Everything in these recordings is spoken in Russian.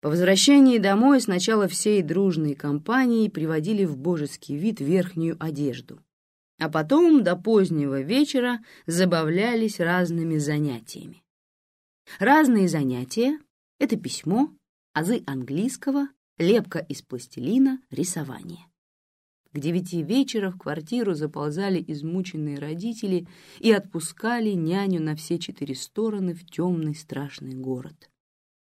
По возвращении домой сначала всей дружной компанией приводили в божеский вид верхнюю одежду, а потом до позднего вечера забавлялись разными занятиями. Разные занятия — это письмо, азы английского, лепка из пластилина, рисование. К девяти вечера в квартиру заползали измученные родители и отпускали няню на все четыре стороны в темный страшный город.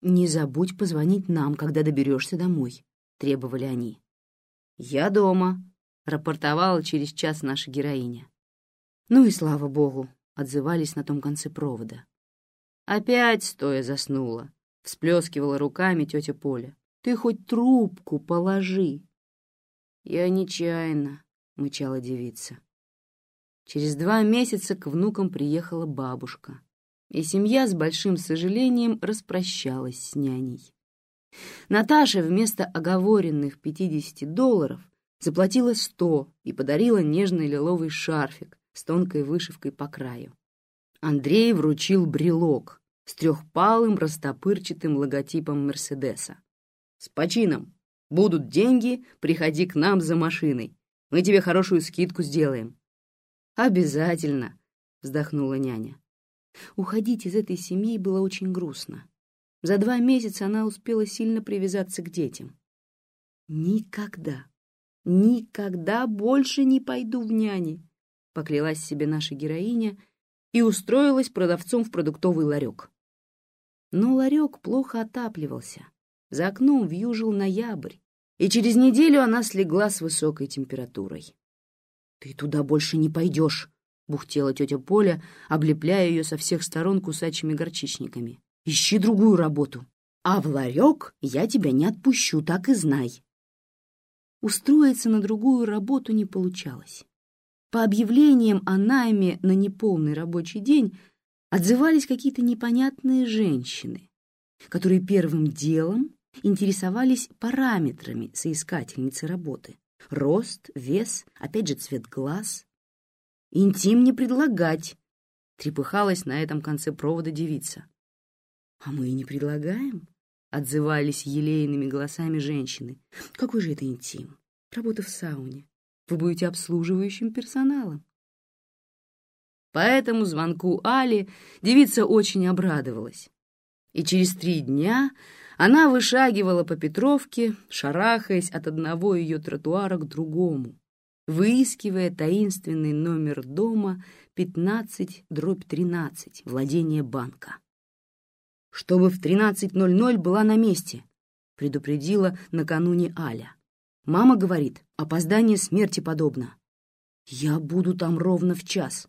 «Не забудь позвонить нам, когда доберешься домой», — требовали они. «Я дома», — рапортовала через час наша героиня. «Ну и слава богу», — отзывались на том конце провода. «Опять стоя заснула», — всплескивала руками тетя Поля. «Ты хоть трубку положи». «Я нечаянно», — мычала девица. Через два месяца к внукам приехала бабушка, и семья с большим сожалением распрощалась с няней. Наташа вместо оговоренных 50 долларов заплатила 100 и подарила нежный лиловый шарфик с тонкой вышивкой по краю. Андрей вручил брелок с трехпалым растопырчатым логотипом Мерседеса. «С почином!» Будут деньги, приходи к нам за машиной. Мы тебе хорошую скидку сделаем». «Обязательно», — вздохнула няня. Уходить из этой семьи было очень грустно. За два месяца она успела сильно привязаться к детям. «Никогда, никогда больше не пойду в няни», — поклялась себе наша героиня и устроилась продавцом в продуктовый ларек. Но ларек плохо отапливался. За окном вьюжил ноябрь, и через неделю она слегла с высокой температурой. «Ты туда больше не пойдешь», — бухтела тетя Поля, облепляя ее со всех сторон кусачими горчичниками. «Ищи другую работу, а в ларек я тебя не отпущу, так и знай». Устроиться на другую работу не получалось. По объявлениям о найме на неполный рабочий день отзывались какие-то непонятные женщины, которые первым делом интересовались параметрами соискательницы работы. Рост, вес, опять же цвет глаз. «Интим не предлагать», — трепыхалась на этом конце провода девица. «А мы и не предлагаем», — отзывались елейными голосами женщины. «Какой же это интим? Работа в сауне. Вы будете обслуживающим персоналом». По этому звонку Али девица очень обрадовалась. И через три дня она вышагивала по Петровке, шарахаясь от одного ее тротуара к другому, выискивая таинственный номер дома 15-13, владение банка. «Чтобы в 13.00 была на месте», — предупредила накануне Аля. «Мама говорит, опоздание смерти подобно. Я буду там ровно в час.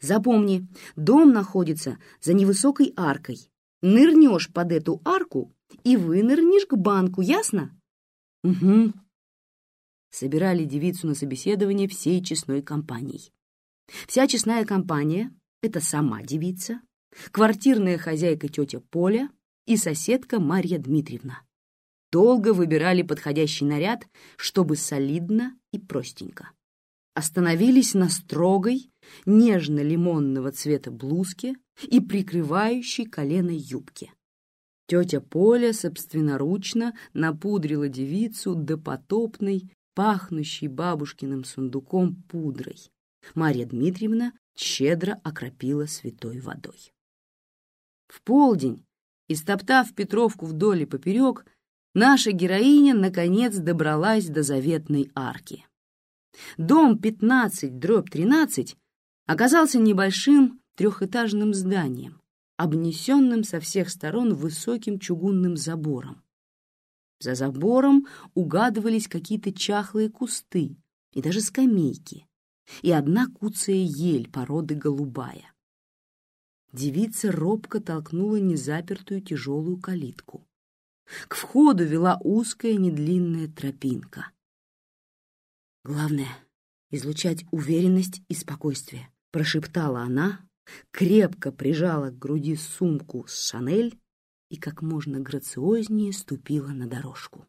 Запомни, дом находится за невысокой аркой. Нырнешь под эту арку и вынырнешь к банку, ясно? Угу. Собирали девицу на собеседование всей честной компанией. Вся честная компания — это сама девица, квартирная хозяйка тетя Поля и соседка Марья Дмитриевна. Долго выбирали подходящий наряд, чтобы солидно и простенько. Остановились на строгой, нежно-лимонного цвета блузке и прикрывающей колено юбке. Тетя Поля собственноручно напудрила девицу до потопной, пахнущей бабушкиным сундуком пудрой. Марья Дмитриевна щедро окропила святой водой. В полдень, истоптав Петровку вдоль и поперек, наша героиня наконец добралась до заветной арки. Дом 15 дробь 13 оказался небольшим трехэтажным зданием, обнесенным со всех сторон высоким чугунным забором. За забором угадывались какие-то чахлые кусты и даже скамейки, и одна куцая ель породы голубая. Девица робко толкнула незапертую тяжелую калитку. К входу вела узкая недлинная тропинка. «Главное — излучать уверенность и спокойствие», — прошептала она, крепко прижала к груди сумку с Шанель и как можно грациознее ступила на дорожку.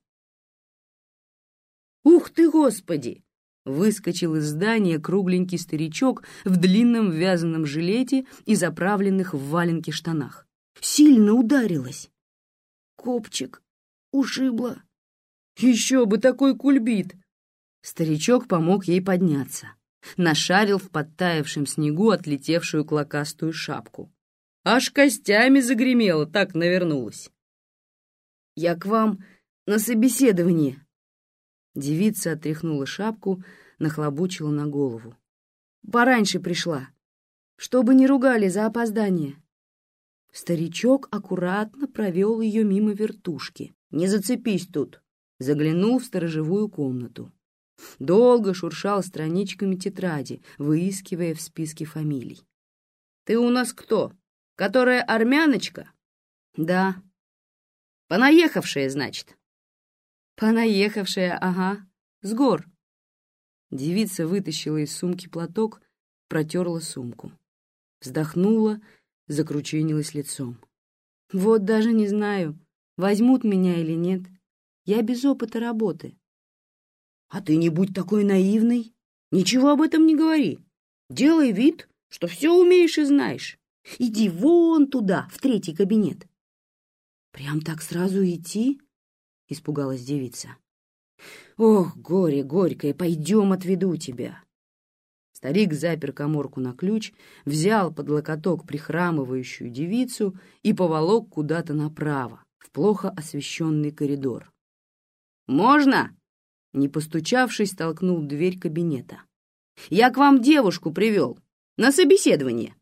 «Ух ты, Господи!» — выскочил из здания кругленький старичок в длинном вязаном жилете и заправленных в валенки штанах. «Сильно ударилась!» «Копчик!» ушибла. Еще бы такой кульбит. Старичок помог ей подняться. Нашарил в подтаявшем снегу отлетевшую клокастую шапку. Аж костями загремела, так навернулась. «Я к вам на собеседование». Девица отряхнула шапку, нахлобучила на голову. «Пораньше пришла, чтобы не ругали за опоздание». Старичок аккуратно провел ее мимо вертушки. «Не зацепись тут!» Заглянул в сторожевую комнату. Долго шуршал страничками тетради, выискивая в списке фамилий. «Ты у нас кто? Которая армяночка?» «Да». «Понаехавшая, значит?» «Понаехавшая, ага. С гор». Девица вытащила из сумки платок, протерла сумку. Вздохнула, закрученилась лицом. «Вот даже не знаю, возьмут меня или нет. Я без опыта работы». «А ты не будь такой наивной. Ничего об этом не говори. Делай вид, что все умеешь и знаешь. Иди вон туда, в третий кабинет». «Прям так сразу идти?» — испугалась девица. «Ох, горе горькое, пойдем отведу тебя». Старик запер коморку на ключ, взял под локоток прихрамывающую девицу и поволок куда-то направо, в плохо освещенный коридор. «Можно?» — не постучавшись, толкнул дверь кабинета. «Я к вам девушку привел. На собеседование».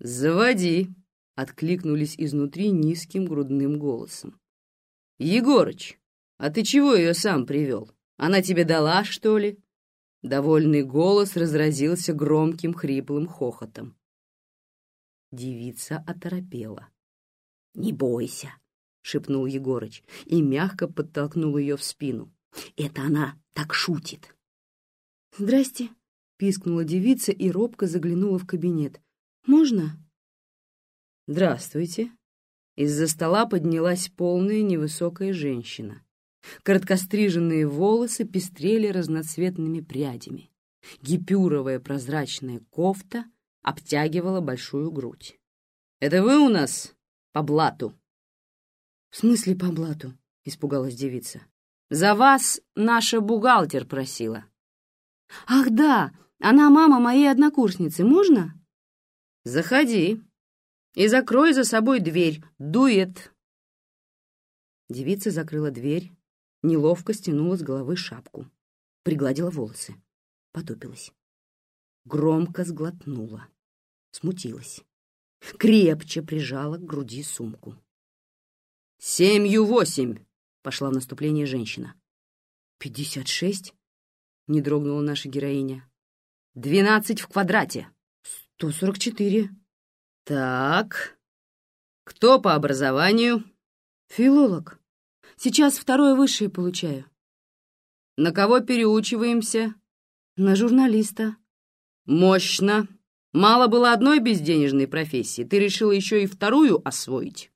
«Заводи», — откликнулись изнутри низким грудным голосом. «Егорыч, а ты чего ее сам привел? Она тебе дала, что ли?» Довольный голос разразился громким хриплым хохотом. Девица оторопела. «Не бойся», — шепнул Егорыч и мягко подтолкнул ее в спину. «Это она так шутит». «Здрасте», — пискнула девица и робко заглянула в кабинет. «Можно?» «Здравствуйте». Из-за стола поднялась полная невысокая женщина. Короткостриженные волосы пестрели разноцветными прядями. Гипюровая прозрачная кофта обтягивала большую грудь. «Это вы у нас по блату?» «В смысле по блату?» — испугалась девица. «За вас наша бухгалтер просила». «Ах да, она мама моей однокурсницы, можно?» «Заходи и закрой за собой дверь, дует». Девица закрыла дверь, Неловко стянула с головы шапку. Пригладила волосы. Потупилась. Громко сглотнула. Смутилась. Крепче прижала к груди сумку. «Семью восемь!» — пошла в наступление женщина. «Пятьдесят шесть?» — не дрогнула наша героиня. «Двенадцать в квадрате!» «Сто сорок четыре!» «Так, кто по образованию?» «Филолог». Сейчас второе высшее получаю. На кого переучиваемся? На журналиста. Мощно. Мало было одной безденежной профессии. Ты решила еще и вторую освоить?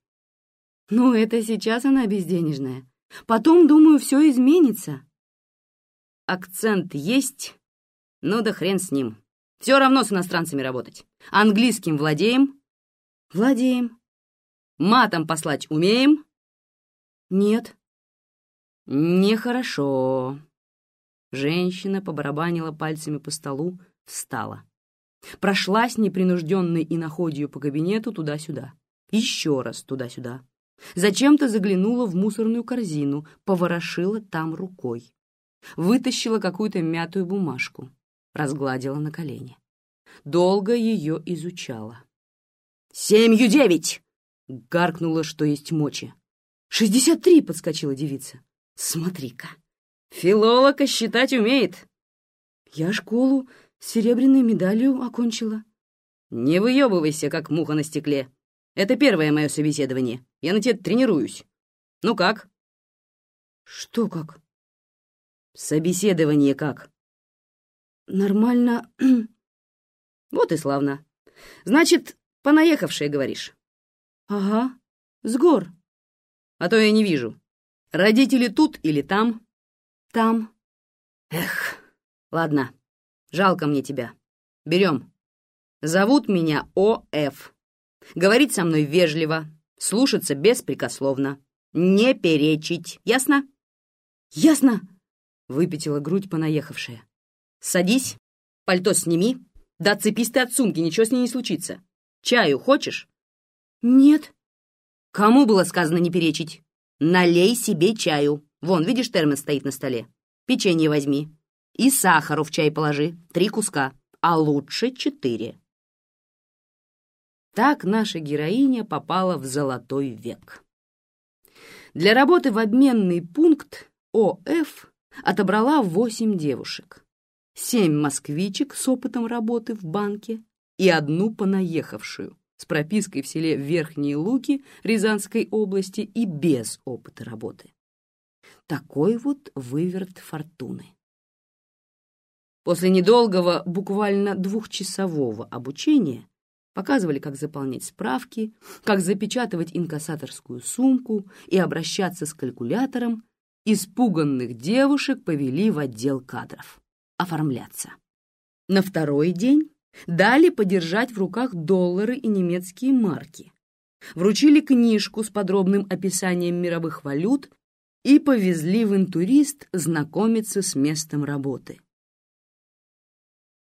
Ну, это сейчас она безденежная. Потом, думаю, все изменится. Акцент есть? Ну да хрен с ним. Все равно с иностранцами работать. Английским владеем? Владеем. Матом послать умеем? «Нет». «Нехорошо». Женщина побарабанила пальцами по столу, встала. Прошлась непринужденной иноходью по кабинету туда-сюда. Еще раз туда-сюда. Зачем-то заглянула в мусорную корзину, поворошила там рукой. Вытащила какую-то мятую бумажку, разгладила на колени. Долго ее изучала. «Семью девять!» — гаркнула, что есть мочи. «Шестьдесят три!» — подскочила девица. «Смотри-ка, филолога считать умеет!» «Я школу с серебряной медалью окончила». «Не выебывайся, как муха на стекле. Это первое мое собеседование. Я на тебе тренируюсь. Ну как?» «Что как?» «Собеседование как?» «Нормально». «Вот и славно. Значит, понаехавшая, говоришь?» «Ага, с гор» а то я не вижу. Родители тут или там?» «Там». «Эх, ладно, жалко мне тебя. Берем. Зовут меня О.Ф. Говорить со мной вежливо, слушаться беспрекословно. не перечить. Ясно?» «Ясно!» — выпятила грудь понаехавшая. «Садись, пальто сними, да отцепись ты от сумки, ничего с ней не случится. Чаю хочешь?» «Нет». «Кому было сказано не перечить? Налей себе чаю. Вон, видишь, термос стоит на столе. Печенье возьми. И сахару в чай положи. Три куска, а лучше четыре». Так наша героиня попала в золотой век. Для работы в обменный пункт ОФ отобрала восемь девушек, семь москвичек с опытом работы в банке и одну понаехавшую с пропиской в селе Верхние Луки Рязанской области и без опыта работы. Такой вот выверт фортуны. После недолгого, буквально двухчасового обучения Показывали, как заполнять справки, как запечатывать инкассаторскую сумку и обращаться с калькулятором. Испуганных девушек повели в отдел кадров. Оформляться. На второй день дали подержать в руках доллары и немецкие марки. Вручили книжку с подробным описанием мировых валют и повезли в интурист знакомиться с местом работы.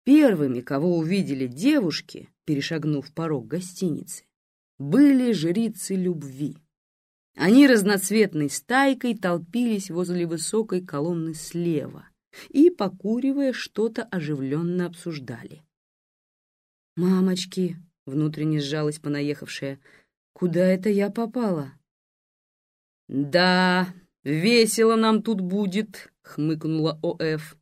Первыми, кого увидели девушки, перешагнув порог гостиницы, были жрицы любви. Они разноцветной стайкой толпились возле высокой колонны слева и, покуривая, что-то оживленно обсуждали. «Мамочки!» — внутренне сжалась понаехавшая. «Куда это я попала?» «Да, весело нам тут будет», — хмыкнула О.Ф.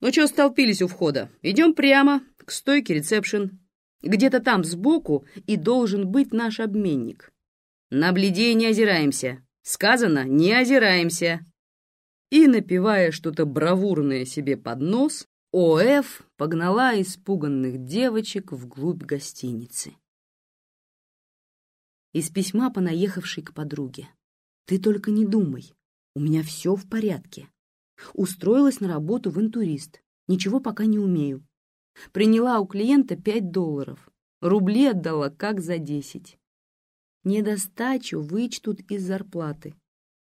«Ну что столпились у входа? Идем прямо к стойке ресепшн. Где-то там сбоку и должен быть наш обменник. На бледе не озираемся. Сказано, не озираемся. И, напивая что-то бравурное себе под нос, ОФ погнала испуганных девочек вглубь гостиницы. Из письма, понаехавшей к подруге. «Ты только не думай, у меня все в порядке. Устроилась на работу в интурист, ничего пока не умею. Приняла у клиента пять долларов. Рубли отдала как за десять. Недостачу вычтут из зарплаты.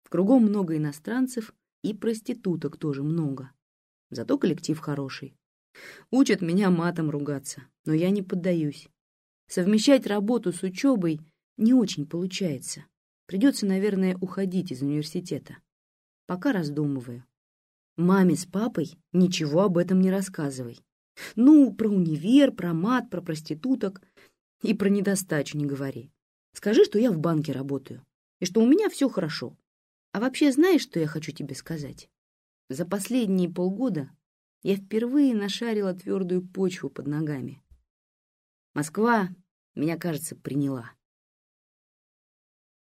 Кругом много иностранцев и проституток тоже много. Зато коллектив хороший. Учат меня матом ругаться, но я не поддаюсь. Совмещать работу с учебой не очень получается. Придется, наверное, уходить из университета. Пока раздумываю. Маме с папой ничего об этом не рассказывай. Ну, про универ, про мат, про проституток и про недостачу не говори. Скажи, что я в банке работаю и что у меня все хорошо. А вообще знаешь, что я хочу тебе сказать? За последние полгода я впервые нашарила твердую почву под ногами. Москва меня, кажется, приняла.